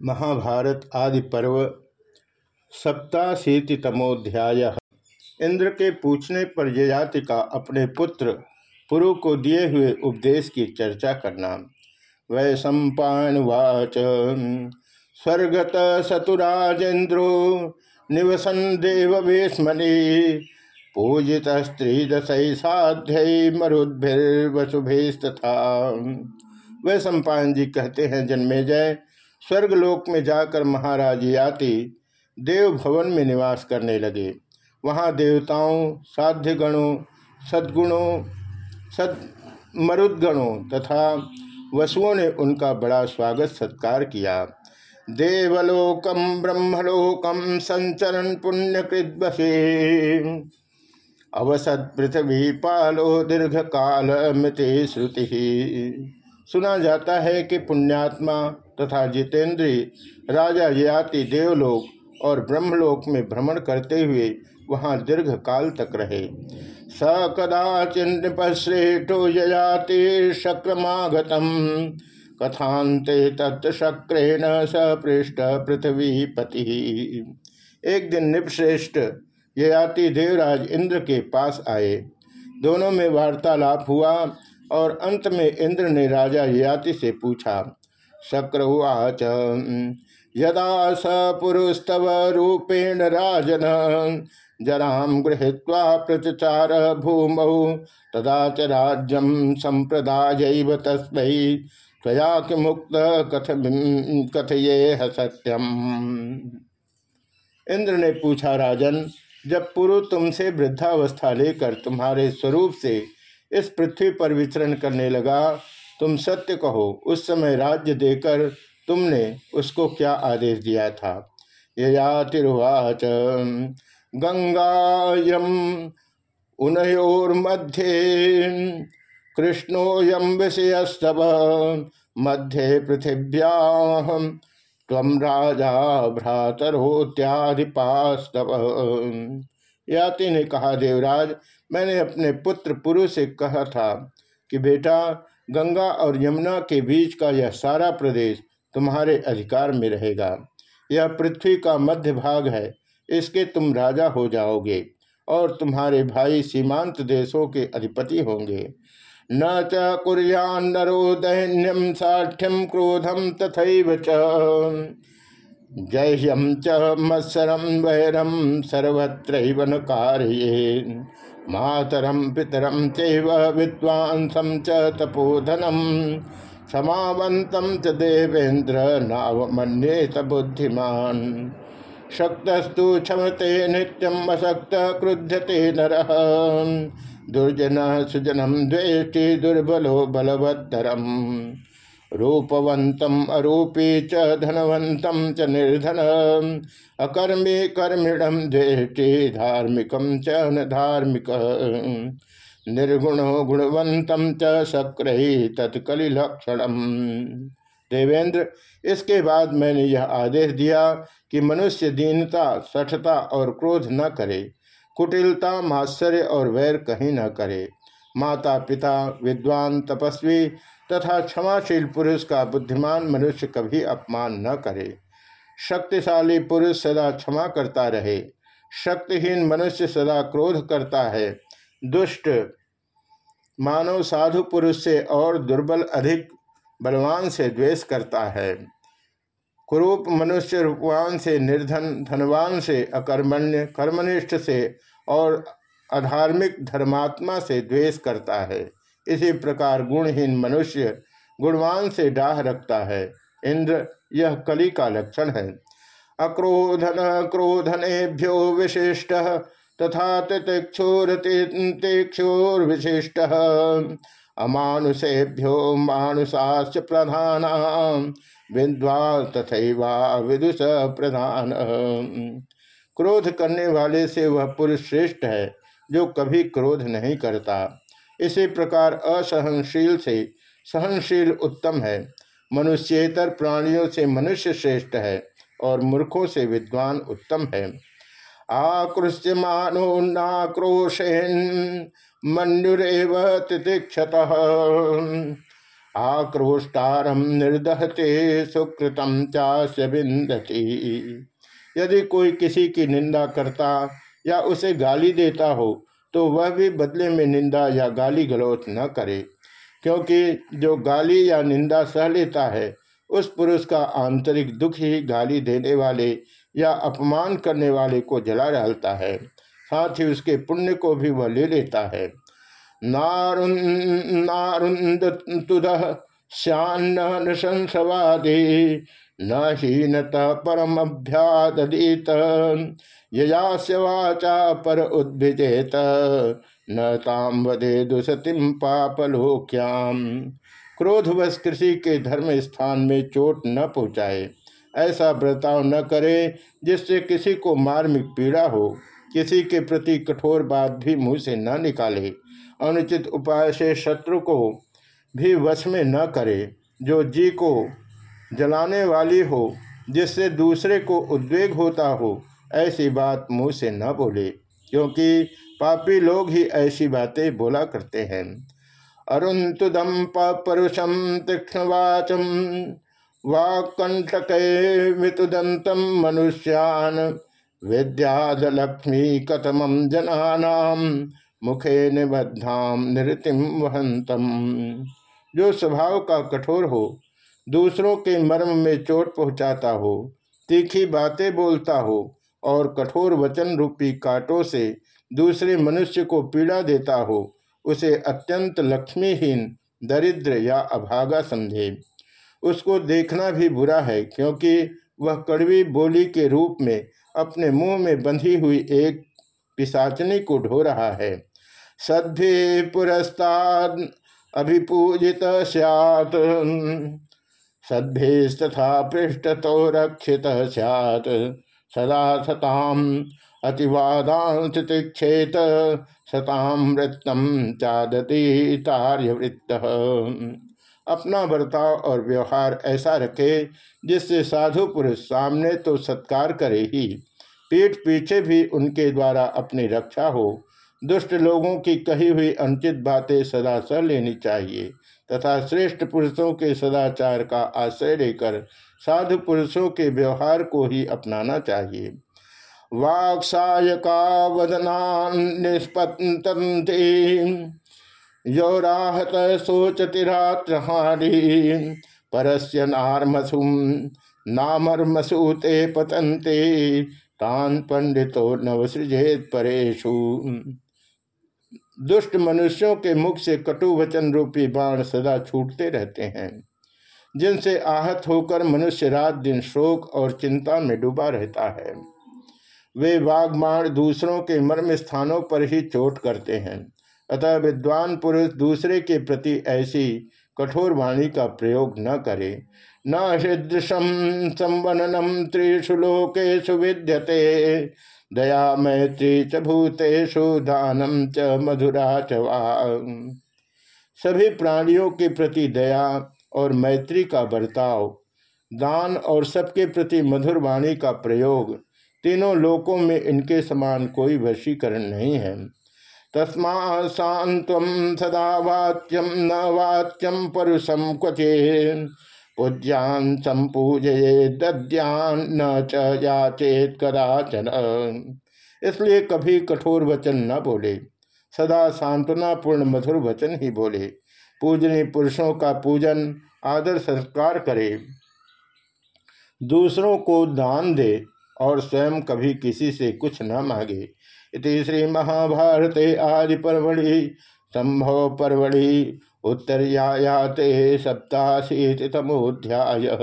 महाभारत आदि पर्व सप्ताशीतितमोध्याय। इंद्र के पूछने पर यजाति का अपने पुत्र पुरु को दिए हुए उपदेश की चर्चा करना। वै सम्पावाच स्वर्गत सतुराजेन्द्रो निवसन देव वेशमणि पूजित स्त्री दशई साध्य मरुद्भिर्वसुभेस्तथा। वह सम्पायन जी कहते हैं जन्मे जय स्वर्गलोक में जाकर महाराज याति देव भवन में निवास करने लगे। वहाँ देवताओं साध्य गणों सद्गुणों सद मरुदगणों तथा वसुओं ने उनका बड़ा स्वागत सत्कार किया। देवलोकम ब्रह्मलोकम संचरण पुण्यकृद्वसे। अवसत पृथ्वी पालो दीर्घ काल मृति श्रुति। सुना जाता है कि पुण्यात्मा तथा जितेंद्री, राजा याति देवलोक और ब्रह्मलोक में भ्रमण करते हुए वहाँ दीर्घ काल तक रहे। स कदाचिन्पश्रेष्ठो ययाति शक्रमागतम। कथांते तत्शक्रेण सपृष्ठ पृथ्वी पति। एक दिन निपश्रेष्ठ ययाति देवराज इंद्र के पास आए। दोनों में वार्तालाप हुआ और अंत में इंद्र ने राजा ययाति से पूछा शक्र उवाच यदा स पुरुस्तव रूपेण राजन जराम गृहीत्वा प्रचार भूमौ, तदा च राज्यम संप्रदाय तस्मै, त्वया मुक्त कथ कथये सत्यम। इंद्र ने पूछा, राजन, जब पुरु तुमसे वृद्धावस्था लेकर तुम्हारे स्वरूप से इस पृथ्वी पर विचरण करने लगा तुम सत्य कहो। उस समय राज्य देकर तुमने उसको क्या आदेश दिया था? ययातिर्वाच। गंगायम उनयोर्मध्ये कृष्णोयम विषयस्तव। मध्य पृथिव्या तम राजा भ्रातरोत्याधिपास्तव। याति ने कहा, देवराज, मैंने अपने पुत्र पुरुष से कहा था कि बेटा गंगा और यमुना के बीच का यह सारा प्रदेश तुम्हारे अधिकार में रहेगा। यह पृथ्वी का मध्य भाग है। इसके तुम राजा हो जाओगे और तुम्हारे भाई सीमांत देशों के अधिपति होंगे। न च कुरियान नरो दैन्यम साठ्यम क्रोधम तथा च। जह्यम च मत्सरम वैरम सर्वत्र कार्य मातरम पितरम चैव विद्वांसम च तपोधनम समावंतम च देवेंद्र नावमन्येत बुद्धिमान। शक्तस्तु क्षमते नित्यम अशक्त क्रुध्यते नर। दुर्जन सुजनम द्वेष्टि दुर्बलो बलवत्तरम। रूपवंतम अरूपी च धनवंतम च निर्धन। अकर्मी कर्मिणम दृष्टि धार्मिकम च न धार्मिक निर्गुण गुणवंतम च सक्री देवेंद्र, इसके बाद मैंने यह आदेश दिया कि मनुष्य दीनता, सठता और क्रोध न करे, कुटिलता, मात्सर्य और वैर कहीं न करे। माता पिता विद्वान, तपस्वी तथा क्षमाशील पुरुष का बुद्धिमान मनुष्य कभी अपमान न करे। शक्तिशाली पुरुष सदा क्षमा करता रहे। शक्तिहीन मनुष्य सदा क्रोध करता है। दुष्ट मानव साधु पुरुष से और दुर्बल अधिक बलवान से द्वेष करता है। कुरूप मनुष्य रूपवान से निर्धन, धनवान से अकर्मण्य, कर्मनिष्ठ से और अधार्मिक धर्मात्मा से द्वेष करता है। इसी प्रकार गुणहीन मनुष्य गुणवान से डाह रखता है। इंद्र, यह कली का लक्षण है। अक्रोधन क्रोधनेभ्यो विशिष्ट, तथा तिक्षोर विशिष्ट अमानुषेभ्यो मानुषाश्च प्रधान विद्वा तथा विदुष प्रधान। क्रोध करने वाले से वह पुरुष श्रेष्ठ है, जो कभी क्रोध नहीं करता। इसी प्रकार असहनशील से। सहनशील उत्तम है। मनुष्यतर प्राणियों से मनुष्य श्रेष्ठ है और मूर्खों से विद्वान उत्तम है। आकृष्यमानो नाक्रोशेन मनुरेव तितिक्षत। आक्रोष्टारम निर्दहते सुकृतम चास्य बिंदती यदि कोई किसी की निंदा करता या उसे गाली देता हो तो वह भी बदले में निंदा या गाली गलौच न करे, क्योंकि जो गाली या निंदा सह लेता है, उस पुरुष का आंतरिक दुख ही गाली देने वाले या अपमान करने वाले को जला डालता है। साथ ही उसके पुण्य को भी वह ले लेता है। नारुंद तुद श्यान्न न हीनता परम अभ्यादीत यजास्य पर उद्भिजेत न ताम वदे दुसतिम पापलोक्याम। क्रोधवश कृषि के धर्म स्थान में चोट न पहुँचाए। ऐसा बर्ताव न करे जिससे किसी को मार्मिक पीड़ा हो। किसी के प्रति कठोर बात भी मुँह से न निकाले। अनुचित उपाय से शत्रु को भी वश में न करे। जो जी को जलाने वाली हो, जिससे दूसरे को उद्वेग होता हो, ऐसी बात मुँह से न बोले, क्योंकि पापी लोग ही ऐसी बातें बोला करते हैं। अरुंतुदम परुषम तीक्षणवाचम वाकंटक मितुदंतम मनुष्यान विद्यादलक्ष्मी कथम जनानाम मुखे निबद्धाम नृतिम वहंतम जो स्वभाव का कठोर हो दूसरों के मर्म में चोट पहुँचाता हो, तीखी बातें बोलता हो और कठोर वचन रूपी कांटों से दूसरे मनुष्य को पीड़ा देता हो, उसे अत्यंत लक्ष्मीहीन, दरिद्र या अभागा समझे। उसको देखना भी बुरा है क्योंकि वह कड़वी बोली के रूप में अपने मुँह में बंधी हुई एक पिसाचनी को ढो रहा है। सद्भि पुरस्ताद अभिपूजित सैत सद्भिस्तथा पृष्ठ तो रक्षित सैत सदा सताम अतिवादांतिक्षेत सतामृतम चादती तार्यवृत्त अपना बर्ताव और व्यवहार ऐसा रखे, जिससे साधु पुरुष सामने तो सत्कार करे ही। पीठ पीछे भी उनके द्वारा अपनी रक्षा हो दुष्ट लोगों की कही हुई अनुचित बातें सदा सह लेनी चाहिए, तथा श्रेष्ठ पुरुषों के सदाचार का आश्रय लेकर साधु पुरुषों के व्यवहार को ही अपनाना चाहिए। वाक्सायका वदना निष्पतंते यो राहत सोचतिरात्रहारी परस्य नारमसुम नामर्मसूते पतंते तान पंडितो नवसृजेत परेशु दुष्ट मनुष्यों के मुख से कटु वचन रूपी बाण सदा छूटते रहते हैं, जिनसे आहत होकर मनुष्य रात दिन शोक और चिंता में डूबा रहता है। वे बाण दूसरों के मर्म स्थानों पर ही चोट करते हैं, अतः विद्वान पुरुष दूसरे के प्रति ऐसी कठोर वाणी का प्रयोग न करे। न हृदृशम संवननम त्रिषु लोकेशु विद्यते दया मैत्री च भूतेषु दानम च मधुरा च सभी प्राणियों के प्रति दया और मैत्री का बर्ताव, दान और सबके प्रति मधुर वाणी का प्रयोग, तीनों लोकों में इनके समान कोई वशीकरण नहीं है। तस्मा शांत सदा वाच्यम न वाच्यम परुषम क्वचे पूज्यान संपूजये दद्यान न च याचेत कदाचन। इसलिए कभी कठोर वचन न बोले। सदा सांत्वनापूर्ण मधुर वचन ही बोले। पूजनीय पुरुषों का पूजन, आदर, संस्कार करे। दूसरों को दान दे और स्वयं कभी किसी से कुछ न मांगे। इति श्री महाभारत आदि परवड़ि संभव परवड़ि उत्तरयाते सप्ताशीतमोध्याय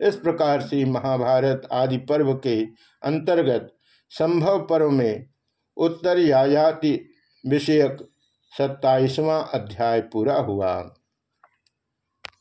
इस प्रकार से महाभारत आदि पर्व के अंतर्गत संभव पर्व में उत्तरयाति विषयक सत्ताईसवां अध्याय पूरा हुआ।